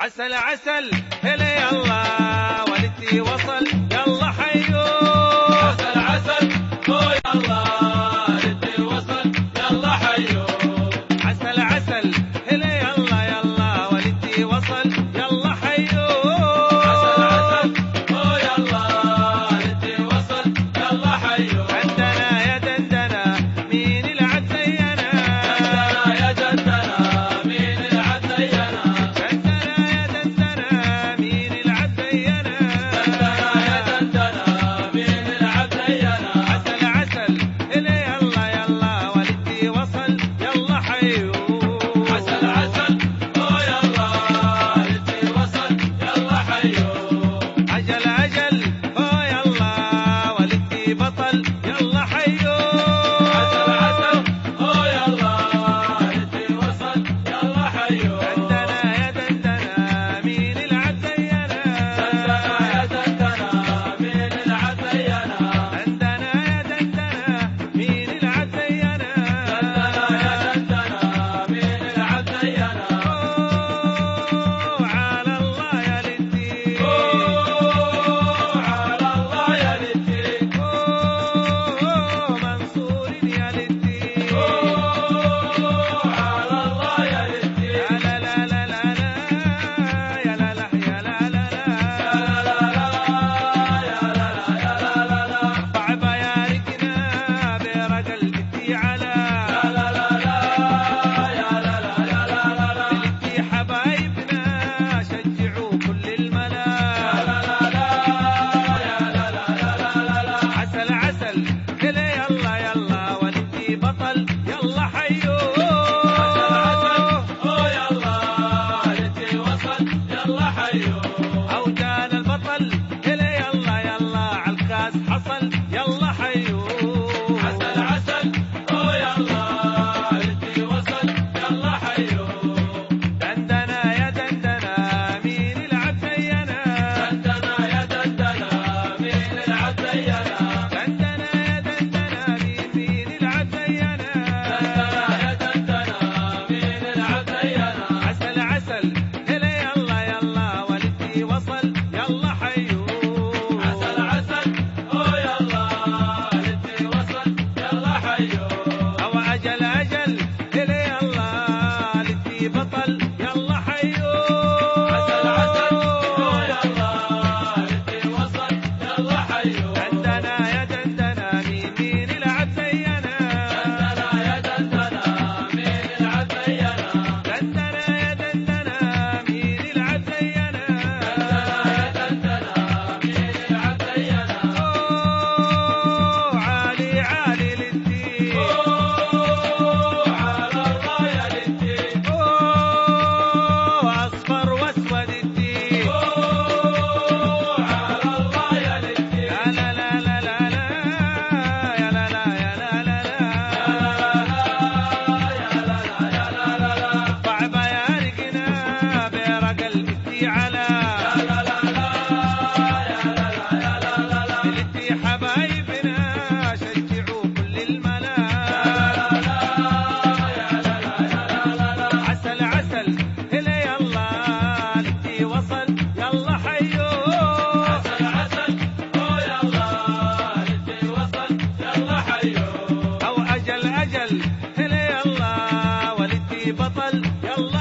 عسل عسل. هلا يلا والدتي وصل. يلا حيو. عسل عسل. هو يلا. عسل هلا يلا يلا وانتي بطل. يلا حيو. عسل عسل أو يلا البطل. هلا يلا يلا عالكاس حصل. يلا حبايبنا شجعوا كل الملا عسل عسل يلا وصل يلا حيو. عسل عسل يلا وصل يلا حيو. أو أجل أجل يلا بطل يلا